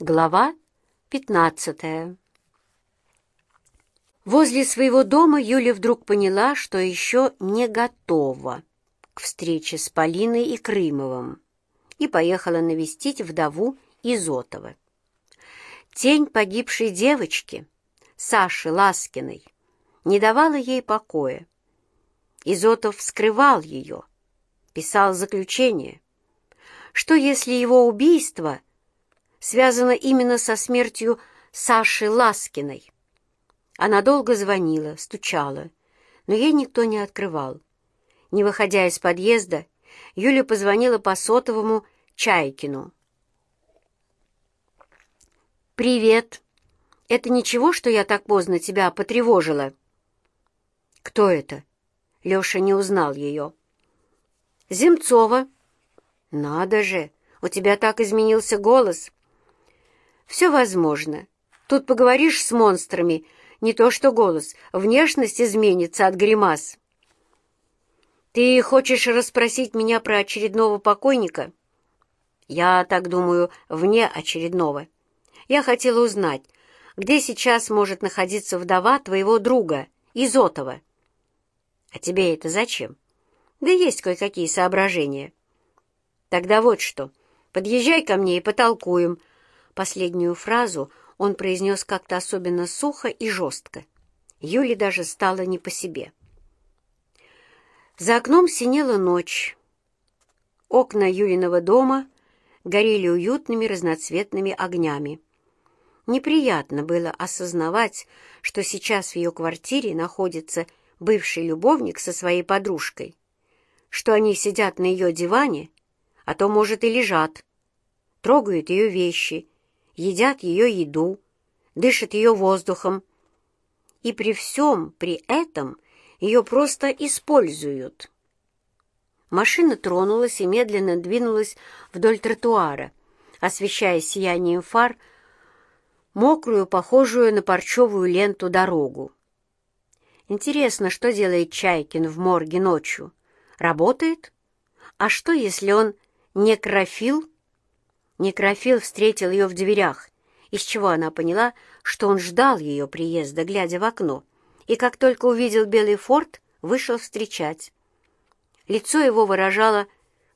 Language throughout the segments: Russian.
Глава пятнадцатая Возле своего дома Юля вдруг поняла, что еще не готова к встрече с Полиной и Крымовым, и поехала навестить вдову Изотова. Тень погибшей девочки, Саши Ласкиной, не давала ей покоя. Изотов скрывал ее, писал заключение. Что если его убийство — связано именно со смертью Саши Ласкиной. Она долго звонила, стучала, но ей никто не открывал. Не выходя из подъезда, Юля позвонила по сотовому Чайкину. «Привет. Это ничего, что я так поздно тебя потревожила?» «Кто это?» Леша не узнал ее. «Земцова». «Надо же, у тебя так изменился голос. Все возможно. Тут поговоришь с монстрами, не то что голос, внешность изменится от гримас. Ты хочешь расспросить меня про очередного покойника? Я так думаю, вне очередного. Я хотела узнать, где сейчас может находиться вдова твоего друга, Изотова. А тебе это зачем? Да есть кое-какие соображения. Тогда вот что, подъезжай ко мне и потолкуем, — Последнюю фразу он произнес как-то особенно сухо и жестко. Юле даже стало не по себе. За окном синела ночь. Окна Юлиного дома горели уютными разноцветными огнями. Неприятно было осознавать, что сейчас в ее квартире находится бывший любовник со своей подружкой, что они сидят на ее диване, а то, может, и лежат, трогают ее вещи едят ее еду, дышат ее воздухом, и при всем при этом ее просто используют. Машина тронулась и медленно двинулась вдоль тротуара, освещая сиянием фар мокрую, похожую на парчевую ленту дорогу. Интересно, что делает Чайкин в морге ночью? Работает? А что, если он некрофил Некрофил встретил ее в дверях, из чего она поняла, что он ждал ее приезда, глядя в окно, и как только увидел белый форт, вышел встречать. Лицо его выражало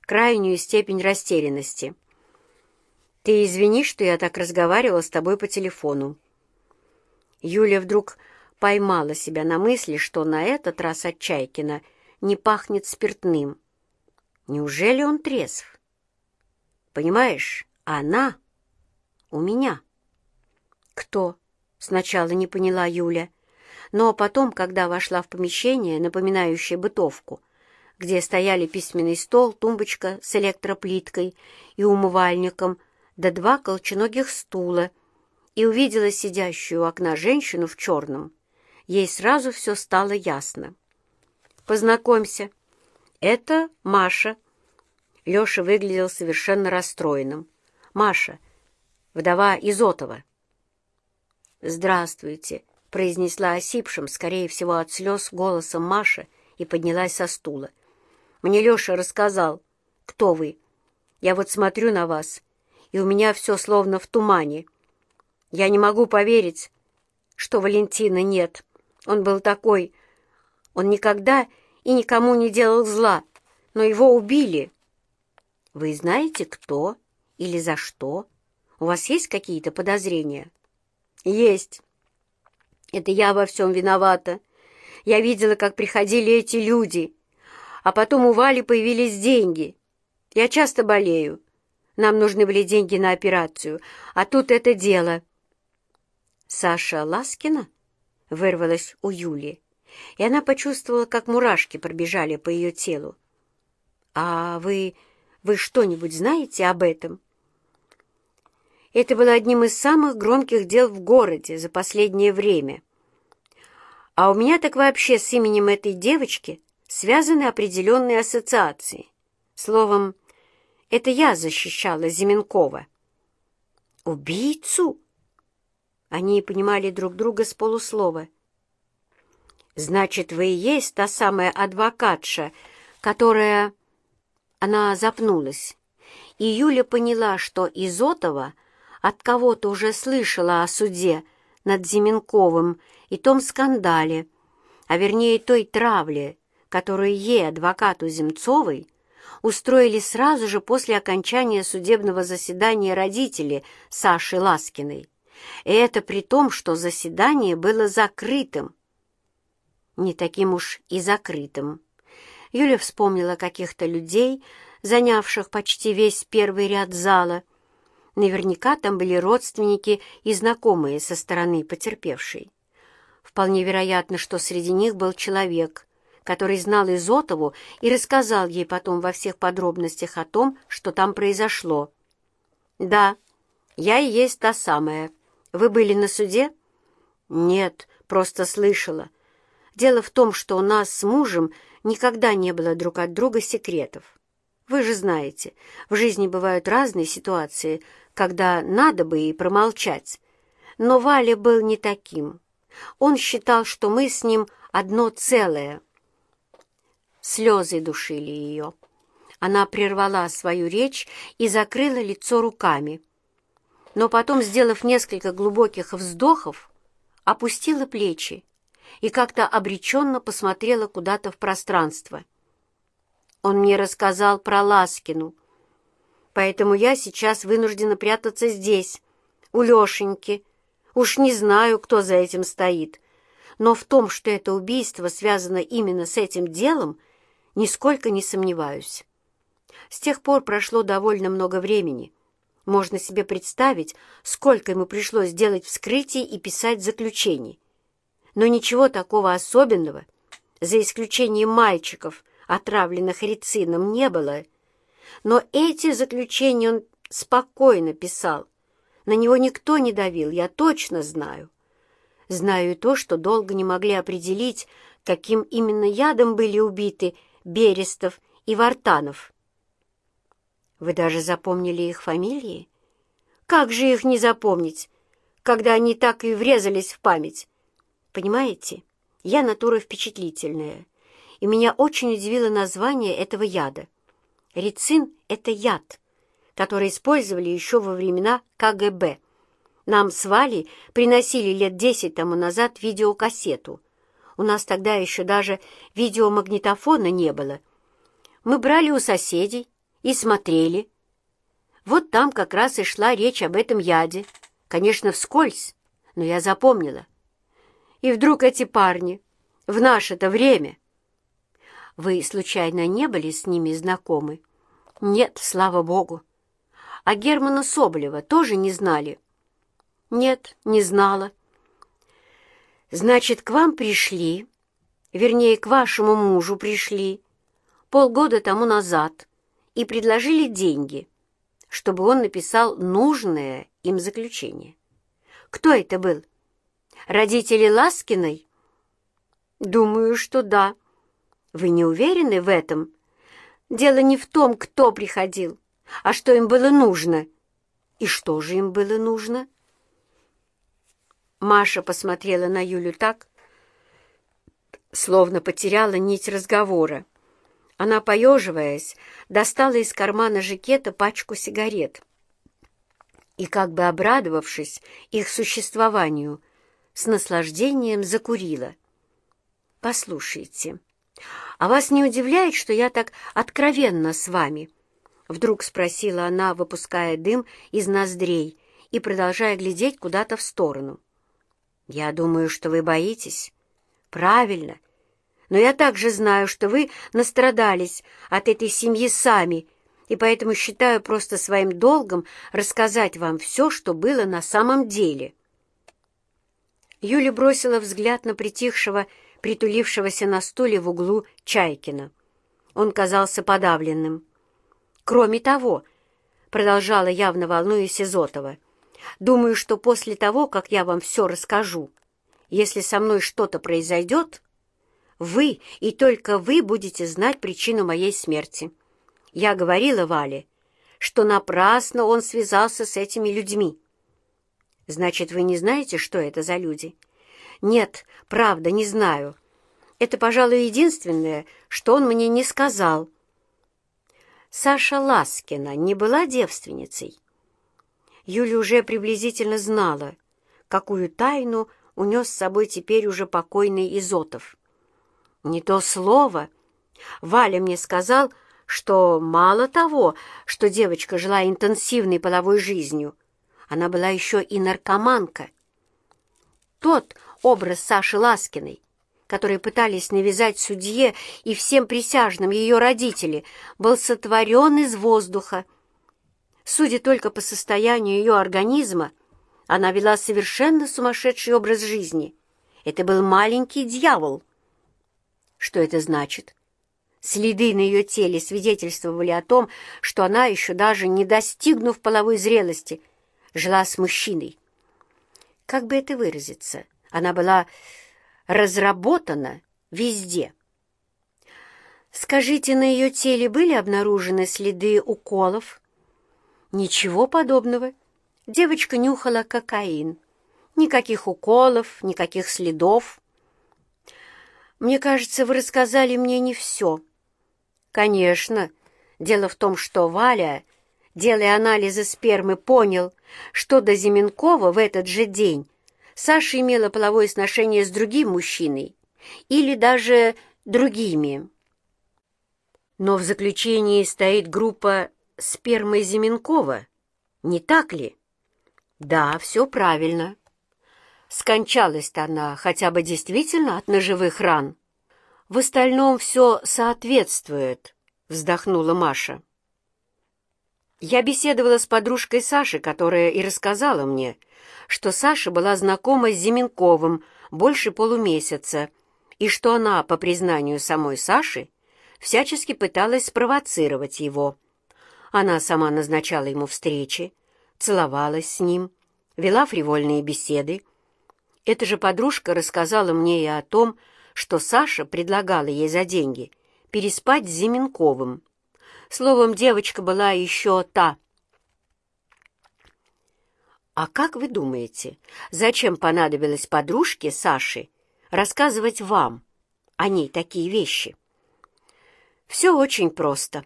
крайнюю степень растерянности. «Ты извини, что я так разговаривала с тобой по телефону». Юля вдруг поймала себя на мысли, что на этот раз от Чайкина не пахнет спиртным. Неужели он трезв? Понимаешь, она у меня. Кто? Сначала не поняла Юля, но потом, когда вошла в помещение, напоминающее бытовку, где стояли письменный стол, тумбочка с электроплиткой и умывальником, да два колченогих стула, и увидела сидящую у окна женщину в черном, ей сразу все стало ясно. «Познакомься, это Маша». Леша выглядел совершенно расстроенным. Маша, вдова Изотова. «Здравствуйте», — произнесла осипшим, скорее всего, от слез голосом Маша и поднялась со стула. «Мне Леша рассказал, кто вы. Я вот смотрю на вас, и у меня все словно в тумане. Я не могу поверить, что Валентина нет. Он был такой... Он никогда и никому не делал зла, но его убили». «Вы знаете, кто?» Или за что? У вас есть какие-то подозрения? Есть. Это я во всем виновата. Я видела, как приходили эти люди, а потом у Вали появились деньги. Я часто болею. Нам нужны были деньги на операцию, а тут это дело. Саша Ласкина вырвалась у Юли, и она почувствовала, как мурашки пробежали по ее телу. «А вы... вы что-нибудь знаете об этом?» Это было одним из самых громких дел в городе за последнее время. А у меня так вообще с именем этой девочки связаны определенные ассоциации. Словом, это я защищала Зименкова. «Убийцу?» Они понимали друг друга с полуслова. «Значит, вы и есть та самая адвокатша, которая...» Она запнулась, и Юля поняла, что Изотова от кого-то уже слышала о суде над Зименковым и том скандале, а вернее той травле, которую ей, адвокату Земцовой, устроили сразу же после окончания судебного заседания родители Саши Ласкиной. И это при том, что заседание было закрытым. Не таким уж и закрытым. Юля вспомнила каких-то людей, занявших почти весь первый ряд зала. Наверняка там были родственники и знакомые со стороны потерпевшей. Вполне вероятно, что среди них был человек, который знал Изотову и рассказал ей потом во всех подробностях о том, что там произошло. «Да, я и есть та самая. Вы были на суде?» «Нет, просто слышала. Дело в том, что у нас с мужем никогда не было друг от друга секретов. Вы же знаете, в жизни бывают разные ситуации, когда надо бы и промолчать. Но Валя был не таким. Он считал, что мы с ним одно целое. Слезы душили ее. Она прервала свою речь и закрыла лицо руками. Но потом, сделав несколько глубоких вздохов, опустила плечи и как-то обреченно посмотрела куда-то в пространство. Он мне рассказал про Ласкину, поэтому я сейчас вынуждена прятаться здесь, у Лешеньки. Уж не знаю, кто за этим стоит, но в том, что это убийство связано именно с этим делом, Нисколько не сомневаюсь. С тех пор прошло довольно много времени. Можно себе представить, сколько ему пришлось делать вскрытий и писать заключений. Но ничего такого особенного, за исключением мальчиков, отравленных рицином, не было. Но эти заключения он спокойно писал. На него никто не давил, я точно знаю. Знаю и то, что долго не могли определить, каким именно ядом были убиты Берестов и Вартанов. Вы даже запомнили их фамилии? Как же их не запомнить, когда они так и врезались в память? Понимаете, я натура впечатлительная, и меня очень удивило название этого яда. Рицин — это яд, который использовали еще во времена КГБ. Нам с Валей приносили лет десять тому назад видеокассету — у нас тогда еще даже видеомагнитофона не было. Мы брали у соседей и смотрели. Вот там как раз и шла речь об этом яде. Конечно, вскользь, но я запомнила. И вдруг эти парни в наше-то время... Вы, случайно, не были с ними знакомы? Нет, слава богу. А Германа Соболева тоже не знали? Нет, не знала. Значит, к вам пришли, вернее, к вашему мужу пришли, полгода тому назад и предложили деньги, чтобы он написал нужное им заключение. Кто это был? Родители Ласкиной? Думаю, что да. Вы не уверены в этом? Дело не в том, кто приходил, а что им было нужно. И что же им было нужно? — Маша посмотрела на Юлю так, словно потеряла нить разговора. Она, поеживаясь, достала из кармана жакета пачку сигарет и, как бы обрадовавшись их существованию, с наслаждением закурила. «Послушайте, а вас не удивляет, что я так откровенно с вами?» Вдруг спросила она, выпуская дым из ноздрей и продолжая глядеть куда-то в сторону. «Я думаю, что вы боитесь». «Правильно. Но я также знаю, что вы настрадались от этой семьи сами, и поэтому считаю просто своим долгом рассказать вам все, что было на самом деле». Юля бросила взгляд на притихшего, притулившегося на стуле в углу Чайкина. Он казался подавленным. «Кроме того», — продолжала явно волнуясь Изотова, — Думаю, что после того, как я вам все расскажу, если со мной что-то произойдет, вы и только вы будете знать причину моей смерти. Я говорила Вале, что напрасно он связался с этими людьми. Значит, вы не знаете, что это за люди? Нет, правда, не знаю. Это, пожалуй, единственное, что он мне не сказал. Саша Ласкина не была девственницей? Юля уже приблизительно знала, какую тайну унес с собой теперь уже покойный Изотов. Не то слово. Валя мне сказал, что мало того, что девочка жила интенсивной половой жизнью, она была еще и наркоманка. Тот образ Саши Ласкиной, который пытались навязать судье и всем присяжным ее родители, был сотворен из воздуха. Судя только по состоянию ее организма, она вела совершенно сумасшедший образ жизни. Это был маленький дьявол. Что это значит? Следы на ее теле свидетельствовали о том, что она, еще даже не достигнув половой зрелости, жила с мужчиной. Как бы это выразиться? Она была разработана везде. Скажите, на ее теле были обнаружены следы уколов? Ничего подобного. Девочка нюхала кокаин. Никаких уколов, никаких следов. Мне кажется, вы рассказали мне не все. Конечно. Дело в том, что Валя, делая анализы спермы, понял, что до Зименкова в этот же день Саша имела половое сношение с другим мужчиной или даже другими. Но в заключении стоит группа спермы Зименкова, не так ли? Да, все правильно. Скончалась-то она хотя бы действительно от ножевых ран. В остальном все соответствует, вздохнула Маша. Я беседовала с подружкой Саши, которая и рассказала мне, что Саша была знакома с Зименковым больше полумесяца, и что она, по признанию самой Саши, всячески пыталась спровоцировать его. Она сама назначала ему встречи, целовалась с ним, вела фривольные беседы. Эта же подружка рассказала мне и о том, что Саша предлагала ей за деньги переспать с Зименковым. Словом, девочка была еще та. А как вы думаете, зачем понадобилось подружке Саши рассказывать вам о ней такие вещи? Все очень просто.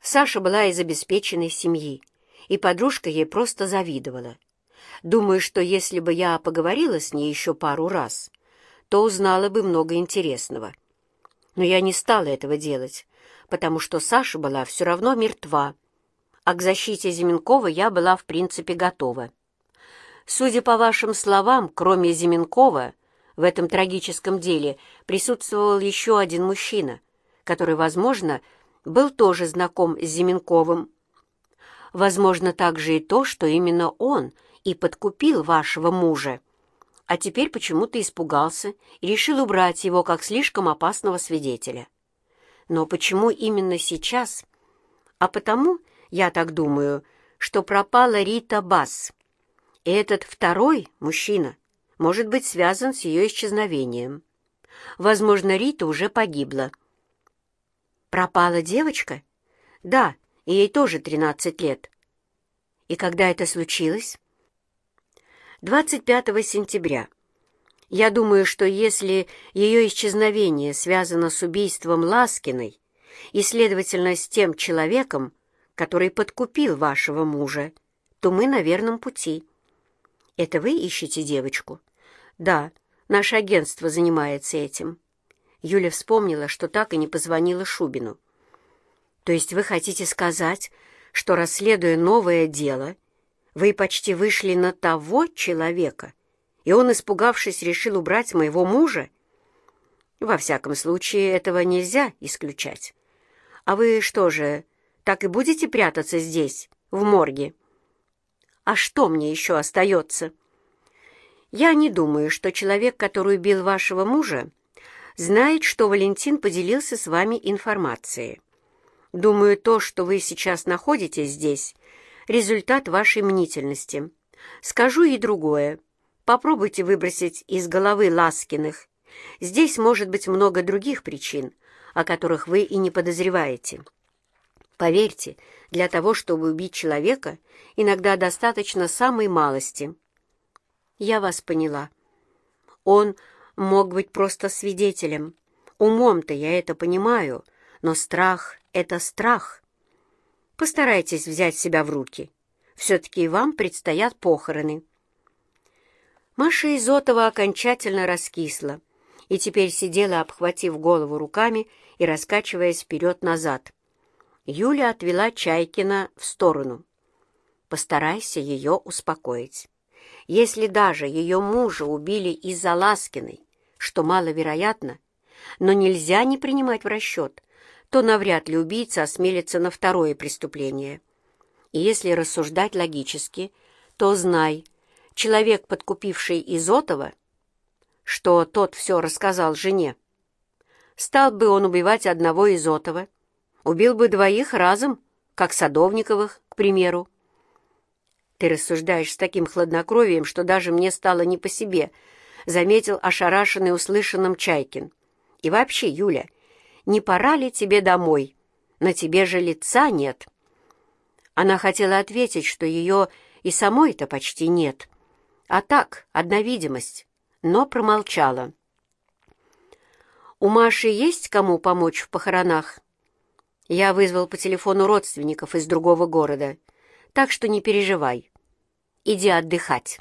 Саша была из обеспеченной семьи и подружка ей просто завидовала. Думаю, что если бы я поговорила с ней еще пару раз, то узнала бы много интересного. Но я не стала этого делать, потому что Саша была все равно мертва, а к защите Зименкова я была в принципе готова. Судя по вашим словам, кроме Зименкова, в этом трагическом деле присутствовал еще один мужчина, который, возможно, был тоже знаком с Зименковым, Возможно также и то, что именно он и подкупил вашего мужа, а теперь почему-то испугался и решил убрать его как слишком опасного свидетеля. Но почему именно сейчас? А потому, я так думаю, что пропала Рита Бас. И этот второй мужчина может быть связан с ее исчезновением. Возможно, Рита уже погибла. Пропала девочка? Да, и ей тоже 13 лет. И когда это случилось? 25 сентября. Я думаю, что если ее исчезновение связано с убийством Ласкиной и, следовательно, с тем человеком, который подкупил вашего мужа, то мы на верном пути. Это вы ищете девочку? Да, наше агентство занимается этим. Юля вспомнила, что так и не позвонила Шубину. То есть вы хотите сказать, что, расследуя новое дело, вы почти вышли на того человека, и он, испугавшись, решил убрать моего мужа? Во всяком случае, этого нельзя исключать. А вы что же, так и будете прятаться здесь, в морге? А что мне еще остается? Я не думаю, что человек, который убил вашего мужа, знает, что Валентин поделился с вами информацией. Думаю, то, что вы сейчас находитесь здесь, результат вашей мнительности. Скажу и другое. Попробуйте выбросить из головы Ласкиных. Здесь может быть много других причин, о которых вы и не подозреваете. Поверьте, для того, чтобы убить человека, иногда достаточно самой малости. Я вас поняла. Он мог быть просто свидетелем. Умом-то я это понимаю, но страх — это страх. Постарайтесь взять себя в руки. Все-таки вам предстоят похороны. Маша Изотова окончательно раскисла и теперь сидела, обхватив голову руками и раскачиваясь вперед-назад. Юля отвела Чайкина в сторону. Постарайся ее успокоить. Если даже ее мужа убили из-за Ласкиной, что маловероятно, но нельзя не принимать в расчет, то навряд ли убийца осмелится на второе преступление. И если рассуждать логически, то знай, человек, подкупивший Изотова, что тот все рассказал жене, стал бы он убивать одного Изотова, убил бы двоих разом, как Садовниковых, к примеру. Ты рассуждаешь с таким хладнокровием, что даже мне стало не по себе, заметил ошарашенный услышанным Чайкин. И вообще, Юля, не пора ли тебе домой? На тебе же лица нет. Она хотела ответить, что ее и самой-то почти нет. А так, одна видимость, но промолчала. «У Маши есть кому помочь в похоронах?» Я вызвал по телефону родственников из другого города, так что не переживай. Иди отдыхать.